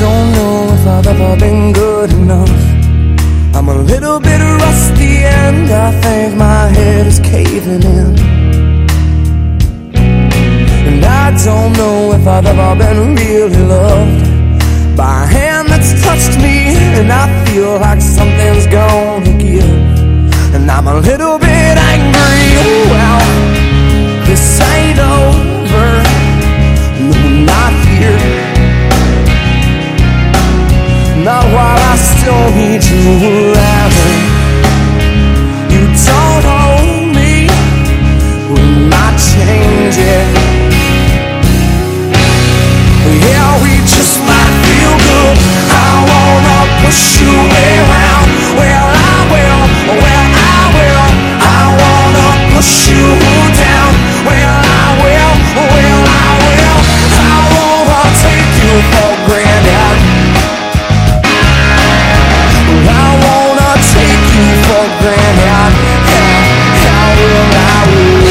if I've ever been good enough. I'm a little bit rusty and I think my head is caving in. And I don't know if I've ever been really loved by a hand that's touched me. And I feel like something's gonna give. And I'm a little bit will. I will.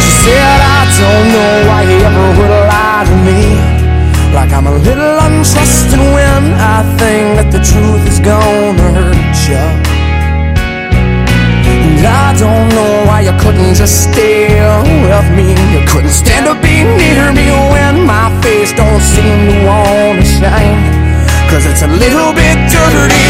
She said, I don't know why you ever would lie to me. Like I'm a little when I think that the truth is gonna hurt you. And I don't know why you couldn't just stay with me. You couldn't stand to be near me when my face don't seem to wanna shine. Cause it's a little bit dirty,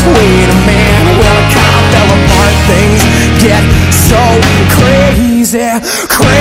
Sweet man, minute, will I kind fell apart? Things get so crazy, crazy.